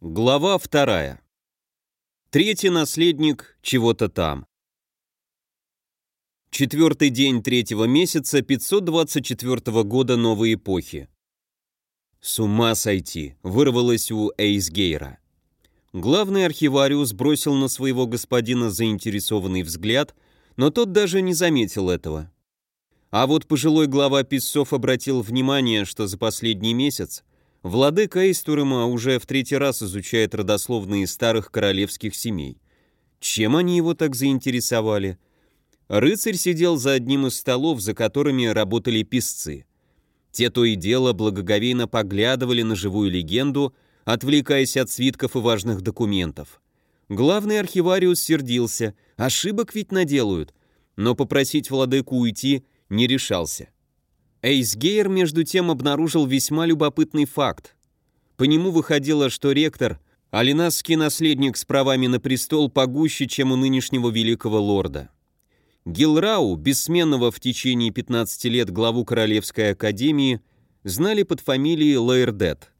Глава вторая. Третий наследник чего-то там. Четвертый день третьего месяца 524 года новой эпохи. С ума сойти, вырвалось у Эйсгейра. Главный архивариус бросил на своего господина заинтересованный взгляд, но тот даже не заметил этого. А вот пожилой глава писцов обратил внимание, что за последний месяц Владыка Эйстурема уже в третий раз изучает родословные старых королевских семей. Чем они его так заинтересовали? Рыцарь сидел за одним из столов, за которыми работали писцы. Те то и дело благоговейно поглядывали на живую легенду, отвлекаясь от свитков и важных документов. Главный архивариус сердился, ошибок ведь наделают, но попросить владыку уйти не решался. Эйсгейр, между тем, обнаружил весьма любопытный факт. По нему выходило, что ректор – алинасский наследник с правами на престол погуще, чем у нынешнего великого лорда. Гилрау, бессменного в течение 15 лет главу Королевской академии, знали под фамилией Лаэрдет.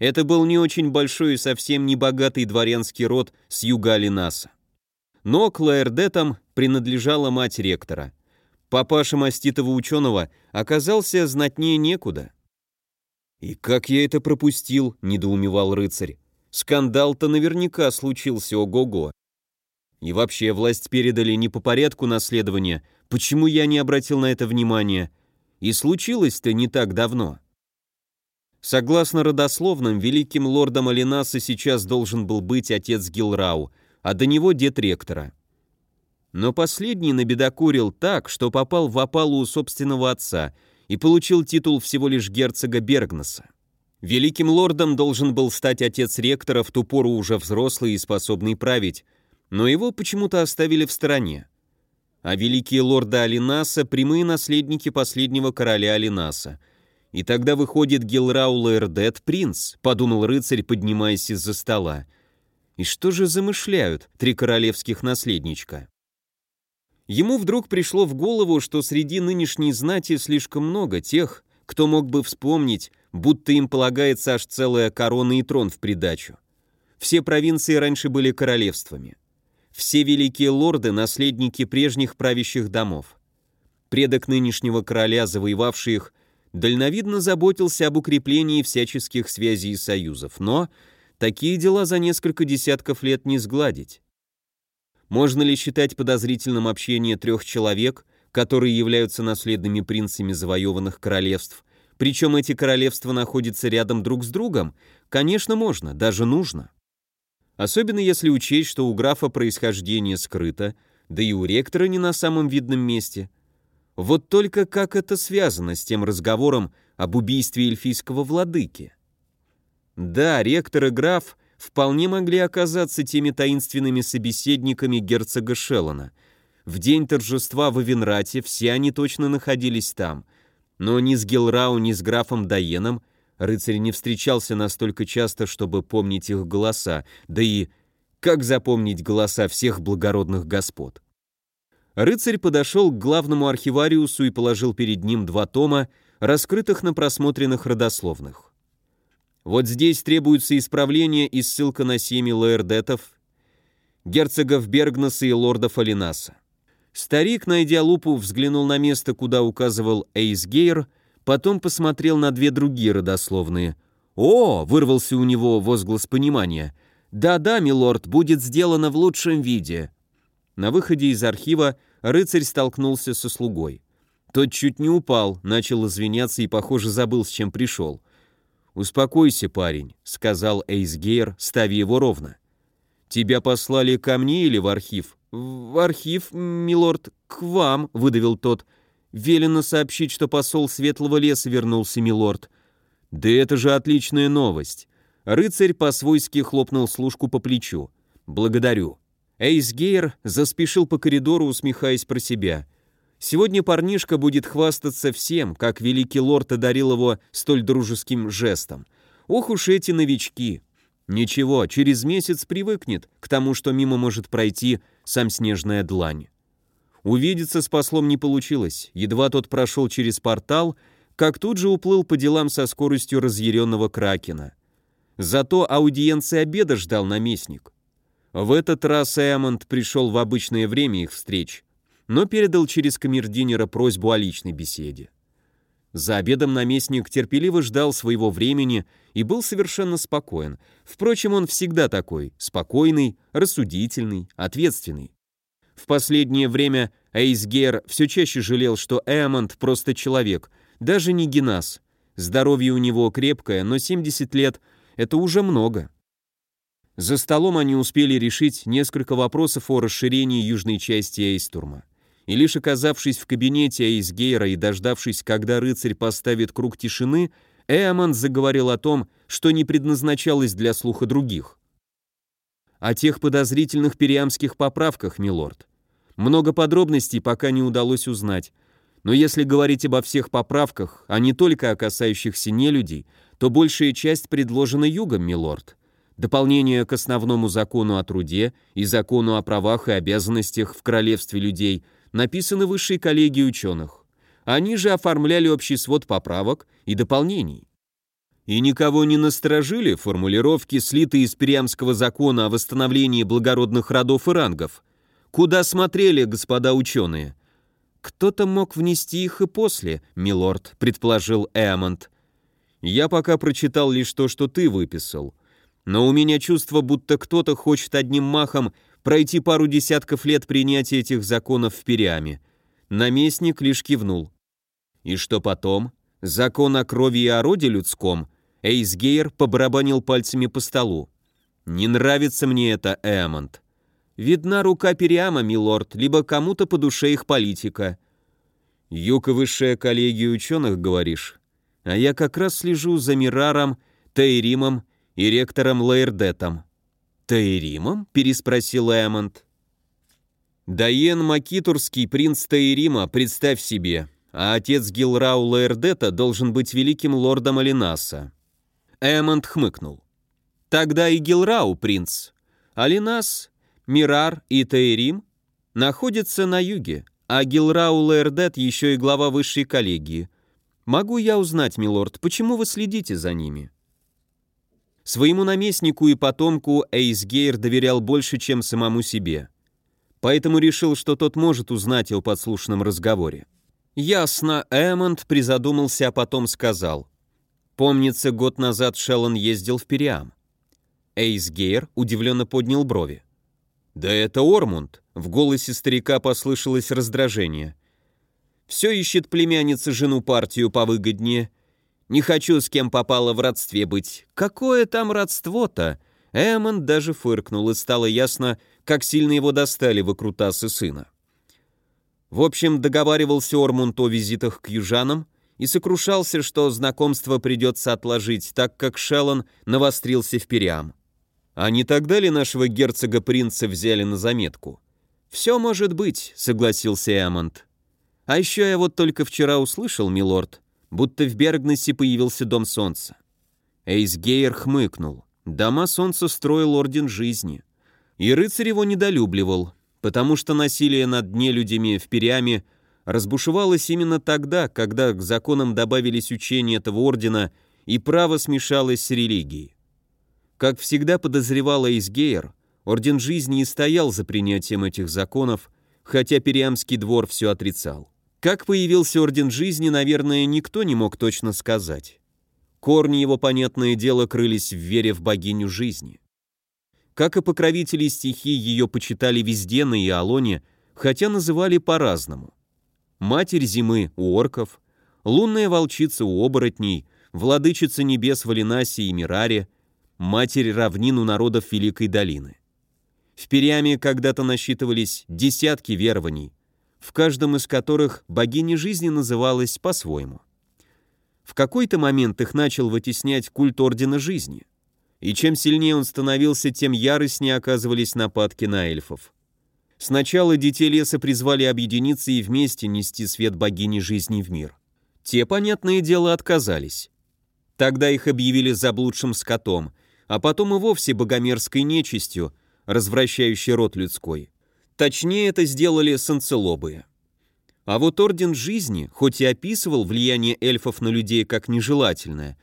Это был не очень большой и совсем не богатый дворянский род с юга Алинаса. Но к Лаэрдетам принадлежала мать ректора – Папаша маститого ученого оказался знатнее некуда. «И как я это пропустил?» — недоумевал рыцарь. «Скандал-то наверняка случился, ого-го. И вообще, власть передали не по порядку наследования. Почему я не обратил на это внимания? И случилось-то не так давно». Согласно родословным, великим лордом Алинаса сейчас должен был быть отец Гилрау, а до него дед ректора. Но последний набедокурил так, что попал в опалу у собственного отца и получил титул всего лишь герцога Бергнеса. Великим лордом должен был стать отец ректора, в ту пору уже взрослый и способный править, но его почему-то оставили в стороне. А великие лорды Алинаса – прямые наследники последнего короля Алинаса. И тогда выходит Гилрау Лаэрдет принц, подумал рыцарь, поднимаясь из-за стола. И что же замышляют три королевских наследничка? Ему вдруг пришло в голову, что среди нынешней знати слишком много тех, кто мог бы вспомнить, будто им полагается аж целая корона и трон в придачу. Все провинции раньше были королевствами. Все великие лорды – наследники прежних правящих домов. Предок нынешнего короля, завоевавший их, дальновидно заботился об укреплении всяческих связей и союзов, но такие дела за несколько десятков лет не сгладить. Можно ли считать подозрительным общение трех человек, которые являются наследными принцами завоеванных королевств, причем эти королевства находятся рядом друг с другом? Конечно, можно, даже нужно. Особенно если учесть, что у графа происхождение скрыто, да и у ректора не на самом видном месте. Вот только как это связано с тем разговором об убийстве эльфийского владыки? Да, ректор и граф вполне могли оказаться теми таинственными собеседниками герцога Шеллона. В день торжества в Авенрате все они точно находились там, но ни с Гелрау, ни с графом Даеном рыцарь не встречался настолько часто, чтобы помнить их голоса, да и как запомнить голоса всех благородных господ? Рыцарь подошел к главному архивариусу и положил перед ним два тома, раскрытых на просмотренных родословных. Вот здесь требуется исправление и ссылка на семьи лаэрдетов, герцогов Бергнаса и лордов Алинаса. Старик, найдя лупу, взглянул на место, куда указывал Эйсгейр, потом посмотрел на две другие родословные. «О!» — вырвался у него возглас понимания. «Да-да, милорд, будет сделано в лучшем виде». На выходе из архива рыцарь столкнулся со слугой. Тот чуть не упал, начал извиняться и, похоже, забыл, с чем пришел. «Успокойся, парень», — сказал Эйсгейр, ставя его ровно. «Тебя послали ко мне или в архив?» «В архив, милорд, к вам», — выдавил тот. «Велено сообщить, что посол Светлого леса вернулся, милорд». «Да это же отличная новость». Рыцарь по-свойски хлопнул служку по плечу. «Благодарю». Эйсгейр заспешил по коридору, усмехаясь про себя. Сегодня парнишка будет хвастаться всем, как великий лорд одарил его столь дружеским жестом. Ох уж эти новички! Ничего, через месяц привыкнет к тому, что мимо может пройти сам снежная длань. Увидеться с послом не получилось. Едва тот прошел через портал, как тут же уплыл по делам со скоростью разъяренного кракена. Зато аудиенции обеда ждал наместник. В этот раз Эммонд пришел в обычное время их встреч, но передал через камердинера просьбу о личной беседе. За обедом наместник терпеливо ждал своего времени и был совершенно спокоен. Впрочем, он всегда такой, спокойный, рассудительный, ответственный. В последнее время Эйсгер все чаще жалел, что Эммонд просто человек, даже не генас. Здоровье у него крепкое, но 70 лет — это уже много. За столом они успели решить несколько вопросов о расширении южной части Эйстурма. И лишь оказавшись в кабинете Эйсгейра и дождавшись, когда рыцарь поставит круг тишины, Эамон заговорил о том, что не предназначалось для слуха других. О тех подозрительных периамских поправках, милорд. Много подробностей пока не удалось узнать. Но если говорить обо всех поправках, а не только о касающихся нелюдей, то большая часть предложена югом, милорд. Дополнение к основному закону о труде и закону о правах и обязанностях в королевстве людей написаны высшей коллегией ученых. Они же оформляли общий свод поправок и дополнений. И никого не насторожили формулировки, слитые из Периамского закона о восстановлении благородных родов и рангов. Куда смотрели господа ученые? Кто-то мог внести их и после, милорд, предположил Эамонт. Я пока прочитал лишь то, что ты выписал. Но у меня чувство, будто кто-то хочет одним махом пройти пару десятков лет принятия этих законов в Периаме. Наместник лишь кивнул. И что потом? Закон о крови и о роде людском? Эйсгейр побарабанил пальцами по столу. Не нравится мне это, Эммонд. Видна рука Периама, милорд, либо кому-то по душе их политика. И высшая коллегия ученых, говоришь? А я как раз слежу за Мираром, Тейримом и ректором Лаэрдетом. «Таиримом?» — переспросил Эммонд. «Даен Макитурский, принц Таирима, представь себе, а отец Гилрау Лаэрдета должен быть великим лордом Алинаса». Эммонд хмыкнул. «Тогда и Гилрау, принц. Алинас, Мирар и Таирим находятся на юге, а Гилрау Лаэрдет еще и глава высшей коллегии. Могу я узнать, милорд, почему вы следите за ними?» Своему наместнику и потомку Эйсгейр доверял больше, чем самому себе. Поэтому решил, что тот может узнать о подслушанном разговоре. Ясно, Эммонд призадумался, а потом сказал. Помнится, год назад Шеллон ездил в Периам. Эйсгейр удивленно поднял брови. «Да это Ормунд!» В голосе старика послышалось раздражение. «Все ищет племянница жену партию повыгоднее, не хочу с кем попало в родстве быть. Какое там родство-то? Эммон даже фыркнул, и стало ясно, как сильно его достали выкрутасы сына. В общем, договаривался Ормунд о визитах к южанам и сокрушался, что знакомство придется отложить, так как Шеллон навострился в Периам. А не тогда ли нашего герцога-принца взяли на заметку? «Все может быть», — согласился Эммонд. «А еще я вот только вчера услышал, милорд, будто в Бергнессе появился Дом Солнца. Эйсгейр хмыкнул. Дома Солнца строил Орден Жизни. И рыцарь его недолюбливал, потому что насилие над нелюдями в Периаме разбушевалось именно тогда, когда к законам добавились учения этого ордена и право смешалось с религией. Как всегда подозревал Эйсгейр, Орден Жизни и стоял за принятием этих законов, хотя Периамский двор все отрицал. Как появился Орден Жизни, наверное, никто не мог точно сказать. Корни его, понятное дело, крылись в вере в богиню жизни. Как и покровители стихий, ее почитали везде на Иолоне, хотя называли по-разному. Матерь зимы у орков, лунная волчица у оборотней, владычица небес в Алинасе и Мираре, матерь равнин у народов Великой долины. В Периаме когда-то насчитывались десятки верований, в каждом из которых богиня жизни называлась по-своему. В какой-то момент их начал вытеснять культ Ордена Жизни, и чем сильнее он становился, тем яростнее оказывались нападки на эльфов. Сначала детей леса призвали объединиться и вместе нести свет богини жизни в мир. Те, понятное дело, отказались. Тогда их объявили заблудшим скотом, а потом и вовсе богомерзкой нечистью, развращающей род людской. Точнее, это сделали санцелобы. А вот Орден Жизни, хоть и описывал влияние эльфов на людей как нежелательное,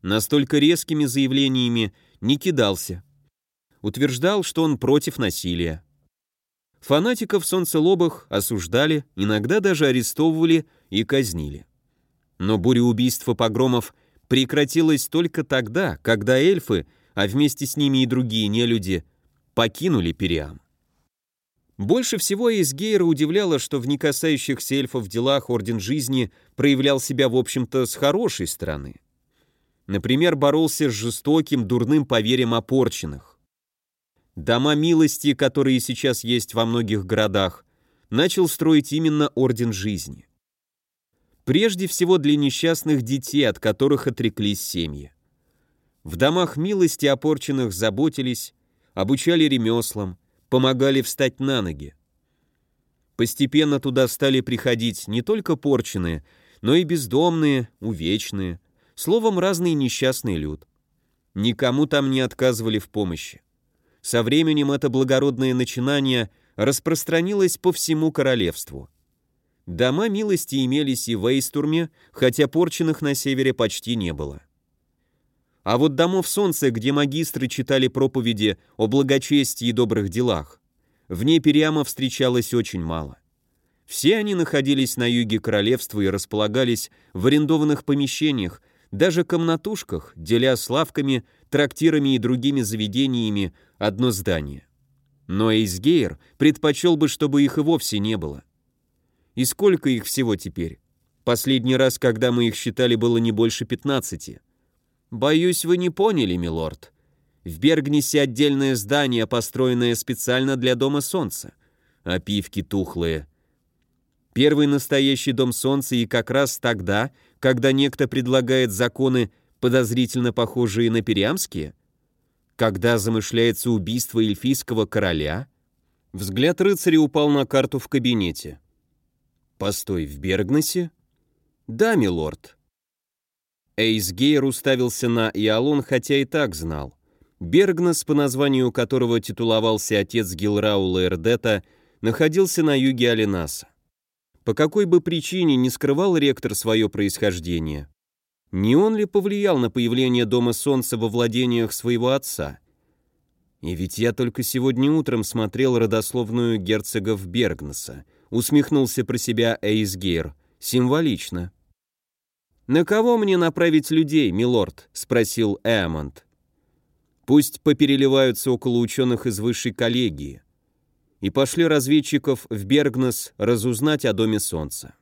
настолько резкими заявлениями не кидался. Утверждал, что он против насилия. Фанатиков солнцелобых осуждали, иногда даже арестовывали и казнили. Но буря убийств и погромов прекратилась только тогда, когда эльфы, а вместе с ними и другие нелюди, покинули Периам. Больше всего Эйсгейра удивляло, что в некасающихся эльфов делах Орден Жизни проявлял себя, в общем-то, с хорошей стороны. Например, боролся с жестоким, дурным поверьем опорченных. Дома милости, которые сейчас есть во многих городах, начал строить именно Орден Жизни. Прежде всего для несчастных детей, от которых отреклись семьи. В домах милости опорченных заботились, обучали ремеслам, помогали встать на ноги. Постепенно туда стали приходить не только порченые, но и бездомные, увечные, словом, разный несчастный люд. Никому там не отказывали в помощи. Со временем это благородное начинание распространилось по всему королевству. Дома милости имелись и в Эйстурме, хотя порченных на севере почти не было. А вот домов солнца, где магистры читали проповеди о благочестии и добрых делах, вне Периама встречалось очень мало. Все они находились на юге королевства и располагались в арендованных помещениях, даже комнатушках, деля с лавками, трактирами и другими заведениями одно здание. Но Эйсгейр предпочел бы, чтобы их и вовсе не было. И сколько их всего теперь? Последний раз, когда мы их считали, было не больше 15. Боюсь, вы не поняли, милорд. В Бергнесе отдельное здание, построенное специально для Дома Солнца. А пивки тухлые. Первый настоящий Дом Солнца и как раз тогда, когда некто предлагает законы, подозрительно похожие на периамские? Когда замышляется убийство эльфийского короля? Взгляд рыцаря упал на карту в кабинете. «Постой, в Бергнесе?» «Да, милорд». Эйс Гейр уставился на Иолон, хотя и так знал. Бергнес, по названию которого титуловался отец Гилраула Эрдета, находился на юге Алинаса. По какой бы причине не скрывал ректор свое происхождение? Не он ли повлиял на появление Дома Солнца во владениях своего отца? И ведь я только сегодня утром смотрел родословную герцогов Бергнеса — усмехнулся про себя Эйсгейр. Символично. «На кого мне направить людей, милорд?» — спросил Эммонд. «Пусть попереливаются около ученых из высшей коллегии. И пошли разведчиков в Бергнес разузнать о Доме Солнца».